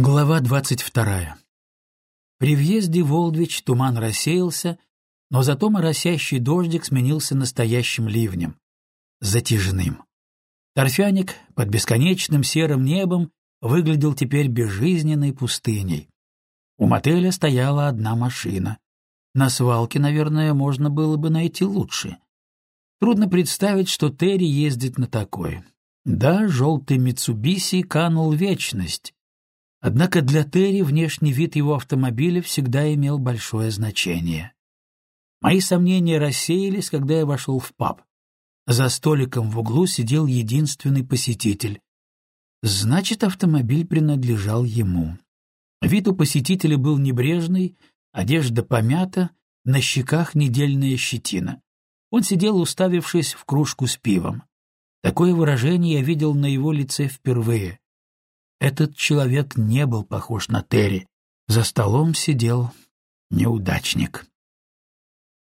Глава двадцать вторая. При въезде в Олдвич туман рассеялся, но зато моросящий дождик сменился настоящим ливнем, затяжным. Торфяник под бесконечным серым небом выглядел теперь безжизненной пустыней. У мотеля стояла одна машина. На свалке, наверное, можно было бы найти лучше. Трудно представить, что Терри ездит на такой. Да, желтый Митсубиси канул вечность, Однако для Терри внешний вид его автомобиля всегда имел большое значение. Мои сомнения рассеялись, когда я вошел в паб. За столиком в углу сидел единственный посетитель. Значит, автомобиль принадлежал ему. Вид у посетителя был небрежный, одежда помята, на щеках недельная щетина. Он сидел, уставившись в кружку с пивом. Такое выражение я видел на его лице впервые. Этот человек не был похож на Терри. За столом сидел неудачник.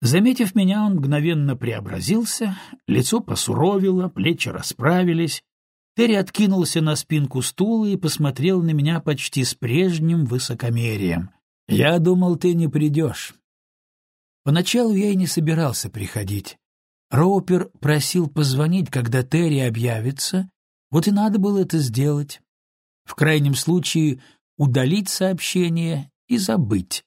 Заметив меня, он мгновенно преобразился, лицо посуровило, плечи расправились. Терри откинулся на спинку стула и посмотрел на меня почти с прежним высокомерием. «Я думал, ты не придешь». Поначалу я и не собирался приходить. Роупер просил позвонить, когда Терри объявится, вот и надо было это сделать в крайнем случае удалить сообщение и забыть.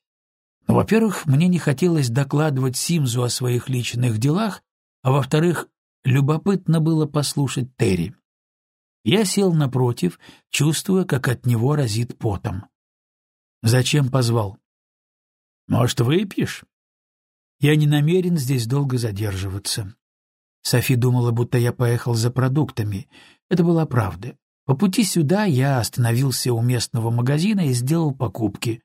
Но, во-первых, мне не хотелось докладывать Симзу о своих личных делах, а во-вторых, любопытно было послушать Терри. Я сел напротив, чувствуя, как от него разит потом. «Зачем позвал?» «Может, выпьешь?» «Я не намерен здесь долго задерживаться». Софи думала, будто я поехал за продуктами. Это была правда. По пути сюда я остановился у местного магазина и сделал покупки,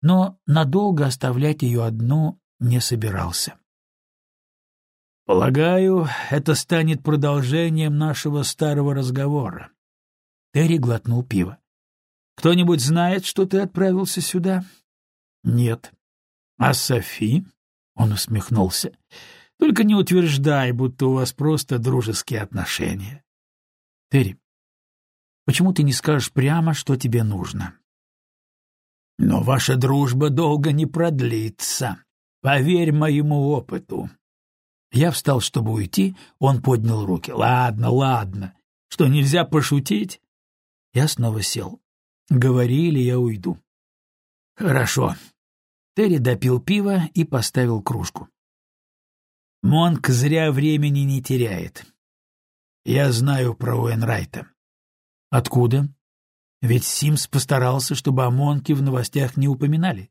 но надолго оставлять ее одну не собирался. «Полагаю, это станет продолжением нашего старого разговора». Терри глотнул пиво. «Кто-нибудь знает, что ты отправился сюда?» «Нет». «А Софи?» — он усмехнулся. «Только не утверждай, будто у вас просто дружеские отношения». «Терри, Почему ты не скажешь прямо, что тебе нужно? Но ваша дружба долго не продлится. Поверь моему опыту. Я встал, чтобы уйти, он поднял руки. Ладно, ладно. Что, нельзя пошутить? Я снова сел. Говори, или я уйду. Хорошо. Терри допил пиво и поставил кружку. Монк зря времени не теряет. Я знаю про Уэнрайта. Откуда? Ведь Симс постарался, чтобы о Монке в новостях не упоминали.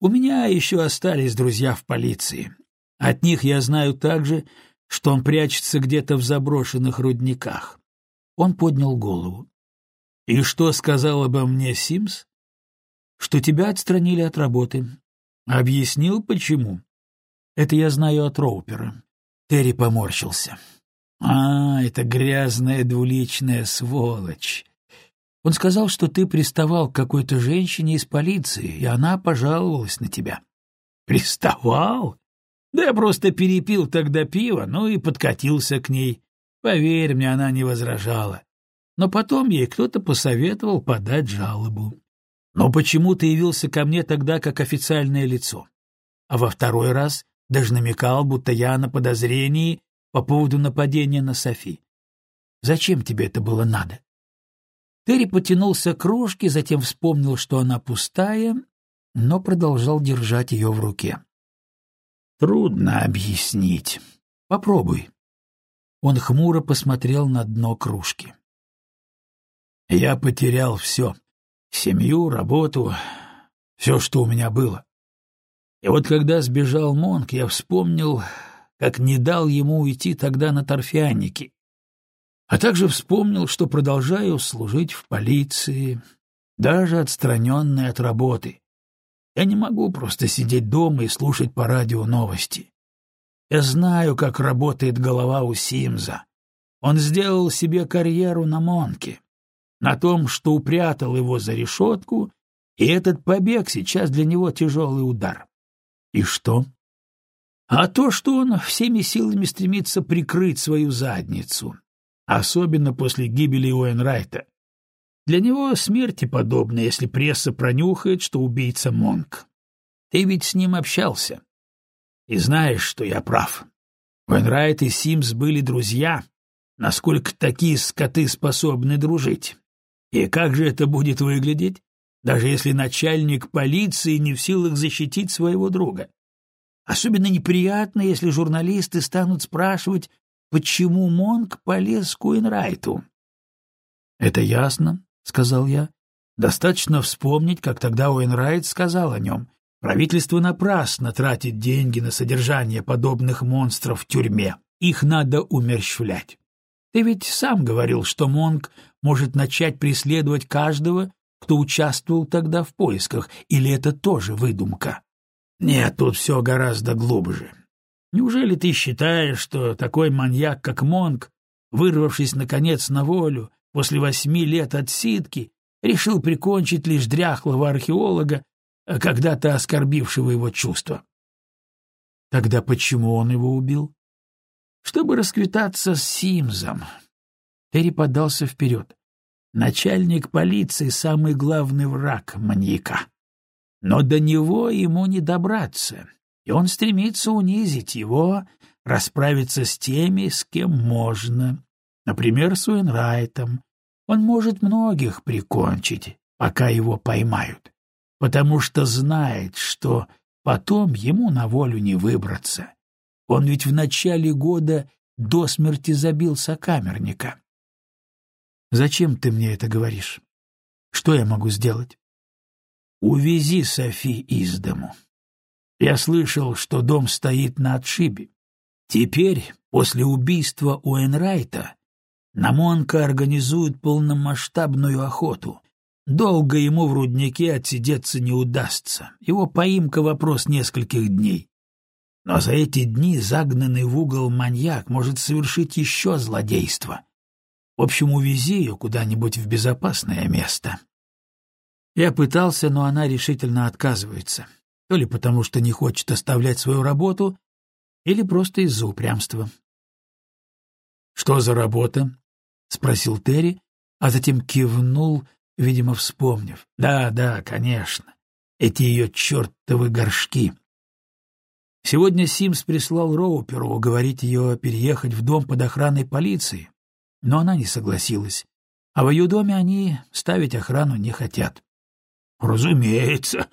У меня еще остались друзья в полиции. От них я знаю также, что он прячется где-то в заброшенных рудниках. Он поднял голову. И что сказал обо мне Симс? Что тебя отстранили от работы. Объяснил, почему? Это я знаю от Роупера. Терри поморщился. «А, это грязная двуличная сволочь. Он сказал, что ты приставал к какой-то женщине из полиции, и она пожаловалась на тебя». «Приставал? Да я просто перепил тогда пиво, ну и подкатился к ней. Поверь мне, она не возражала. Но потом ей кто-то посоветовал подать жалобу. Но почему ты явился ко мне тогда как официальное лицо? А во второй раз даже намекал, будто я на подозрении по поводу нападения на Софи. Зачем тебе это было надо? Терри потянулся к кружке, затем вспомнил, что она пустая, но продолжал держать ее в руке. Трудно объяснить. Попробуй. Он хмуро посмотрел на дно кружки. Я потерял все. Семью, работу, все, что у меня было. И вот когда сбежал Монк, я вспомнил, как не дал ему уйти тогда на торфяники, а также вспомнил, что продолжаю служить в полиции, даже отстраненный от работы. Я не могу просто сидеть дома и слушать по радио новости. Я знаю, как работает голова у Симза. Он сделал себе карьеру на Монке, на том, что упрятал его за решетку, и этот побег сейчас для него тяжелый удар. И что? А то, что он всеми силами стремится прикрыть свою задницу, особенно после гибели Уэнрайта. Для него смерти подобно, если пресса пронюхает, что убийца Монк. Ты ведь с ним общался. И знаешь, что я прав. Вайнрайт и Симс были друзья, насколько такие скоты способны дружить. И как же это будет выглядеть, даже если начальник полиции не в силах защитить своего друга? Особенно неприятно, если журналисты станут спрашивать, почему Монк полез к Уинрайту. — Это ясно, — сказал я. — Достаточно вспомнить, как тогда Уинрайт сказал о нем. Правительство напрасно тратит деньги на содержание подобных монстров в тюрьме. Их надо умерщвлять. Ты ведь сам говорил, что Монк может начать преследовать каждого, кто участвовал тогда в поисках, или это тоже выдумка? Нет, тут все гораздо глубже. Неужели ты считаешь, что такой маньяк, как Монк, вырвавшись, наконец, на волю, после восьми лет отсидки, решил прикончить лишь дряхлого археолога, когда-то оскорбившего его чувства? Тогда почему он его убил? Чтобы расквитаться с Симзом. Терри подался вперед. Начальник полиции — самый главный враг маньяка. Но до него ему не добраться, и он стремится унизить его, расправиться с теми, с кем можно. Например, с Уэнрайтом. Он может многих прикончить, пока его поймают, потому что знает, что потом ему на волю не выбраться. Он ведь в начале года до смерти забил сокамерника. Зачем ты мне это говоришь? Что я могу сделать? Увези Софи из дому. Я слышал, что дом стоит на отшибе. Теперь, после убийства Уэнрайта, на Монка организуют полномасштабную охоту. Долго ему в руднике отсидеться не удастся. Его поимка — вопрос нескольких дней. Но за эти дни загнанный в угол маньяк может совершить еще злодейство. В общем, увези ее куда-нибудь в безопасное место. Я пытался, но она решительно отказывается. То ли потому, что не хочет оставлять свою работу, или просто из-за упрямства. «Что за работа?» — спросил Терри, а затем кивнул, видимо, вспомнив. «Да, да, конечно. Эти ее чертовы горшки». Сегодня Симс прислал Роуперу уговорить ее переехать в дом под охраной полиции, но она не согласилась, а в ее доме они ставить охрану не хотят. Разумеется.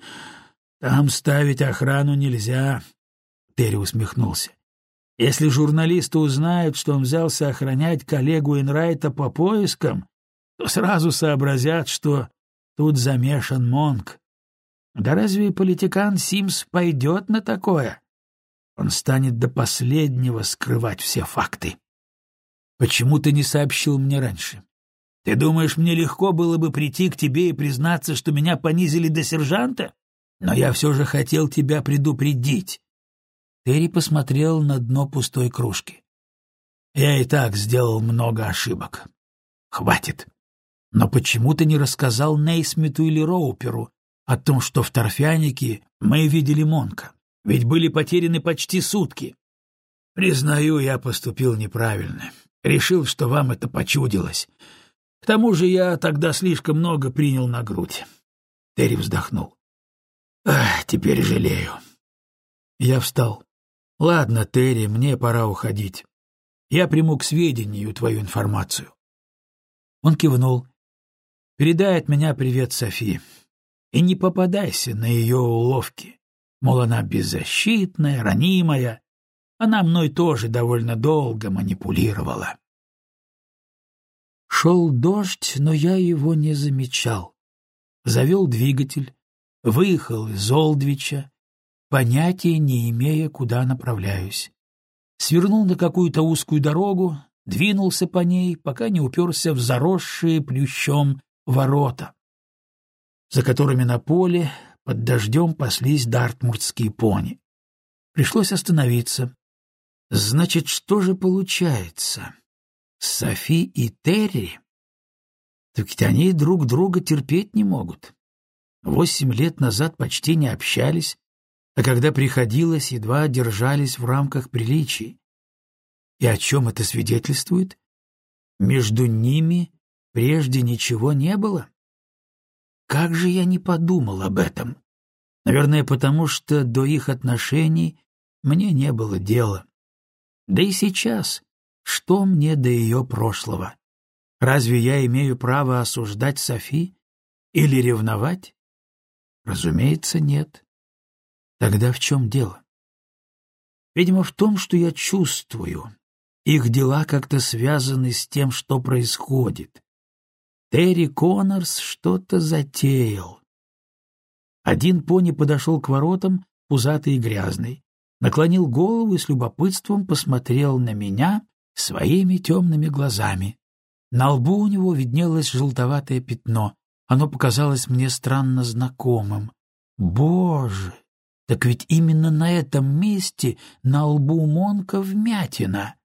Там ставить охрану нельзя, Терри усмехнулся. Если журналисты узнают, что он взялся охранять коллегу Инрайта по поискам, то сразу сообразят, что тут замешан Монк. Да разве политикан Симс пойдет на такое? Он станет до последнего скрывать все факты. Почему ты не сообщил мне раньше? Ты думаешь, мне легко было бы прийти к тебе и признаться, что меня понизили до сержанта? Но я все же хотел тебя предупредить. Терри посмотрел на дно пустой кружки. Я и так сделал много ошибок. Хватит. Но почему ты не рассказал Нейсмиту или Роуперу о том, что в торфянике мы видели Монка? Ведь были потеряны почти сутки. Признаю, я поступил неправильно. Решил, что вам это почудилось. К тому же я тогда слишком много принял на грудь. Терри вздохнул. Ах, теперь жалею. Я встал. Ладно, Терри, мне пора уходить. Я приму к сведению твою информацию. Он кивнул. Передай от меня привет Софи. И не попадайся на ее уловки. Мол, она беззащитная, ранимая. Она мной тоже довольно долго манипулировала. Шел дождь, но я его не замечал. Завел двигатель, выехал из Олдвича, понятия не имея, куда направляюсь. Свернул на какую-то узкую дорогу, двинулся по ней, пока не уперся в заросшие плющом ворота, за которыми на поле под дождем паслись дартмуртские пони. Пришлось остановиться. Значит, что же получается? Софи и Терри? Так ведь они друг друга терпеть не могут. Восемь лет назад почти не общались, а когда приходилось, едва держались в рамках приличий. И о чем это свидетельствует? Между ними прежде ничего не было? Как же я не подумал об этом? Наверное, потому что до их отношений мне не было дела. Да и сейчас, что мне до ее прошлого? Разве я имею право осуждать Софи или ревновать? Разумеется, нет. Тогда в чем дело? Видимо, в том, что я чувствую. Их дела как-то связаны с тем, что происходит. Терри Коннорс что-то затеял. Один пони подошел к воротам, пузатый и грязный, наклонил голову и с любопытством посмотрел на меня своими темными глазами. На лбу у него виднелось желтоватое пятно. Оно показалось мне странно знакомым. Боже! Так ведь именно на этом месте на лбу Монка вмятина.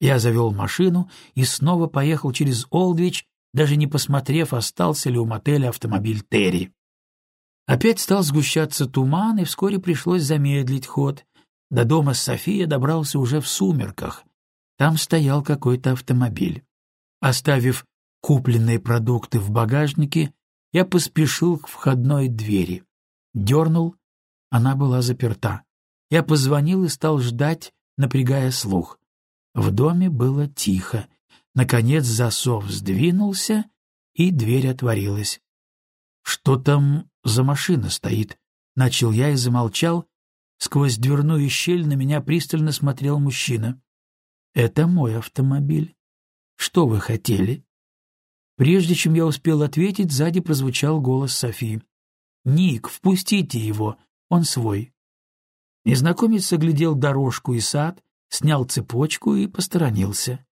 Я завел машину и снова поехал через Олдвич, даже не посмотрев, остался ли у мотеля автомобиль Терри. Опять стал сгущаться туман, и вскоре пришлось замедлить ход. До дома София добрался уже в сумерках. Там стоял какой-то автомобиль. Оставив купленные продукты в багажнике, я поспешил к входной двери. Дернул, она была заперта. Я позвонил и стал ждать, напрягая слух. В доме было тихо. Наконец засов сдвинулся, и дверь отворилась. «Что там за машина стоит?» — начал я и замолчал. Сквозь дверную щель на меня пристально смотрел мужчина. «Это мой автомобиль. Что вы хотели?» Прежде чем я успел ответить, сзади прозвучал голос Софии. «Ник, впустите его, он свой». Незнакомец оглядел дорожку и сад, снял цепочку и посторонился.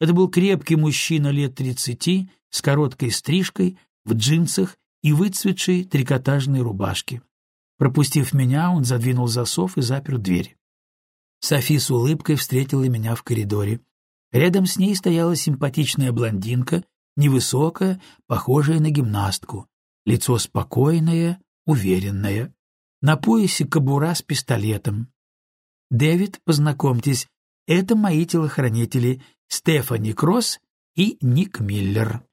Это был крепкий мужчина лет тридцати, с короткой стрижкой, в джинсах и выцветшей трикотажной рубашке. Пропустив меня, он задвинул засов и запер дверь. Софи с улыбкой встретила меня в коридоре. Рядом с ней стояла симпатичная блондинка, невысокая, похожая на гимнастку, лицо спокойное, уверенное. На поясе кобура с пистолетом. «Дэвид, познакомьтесь, это мои телохранители Стефани Кросс и Ник Миллер».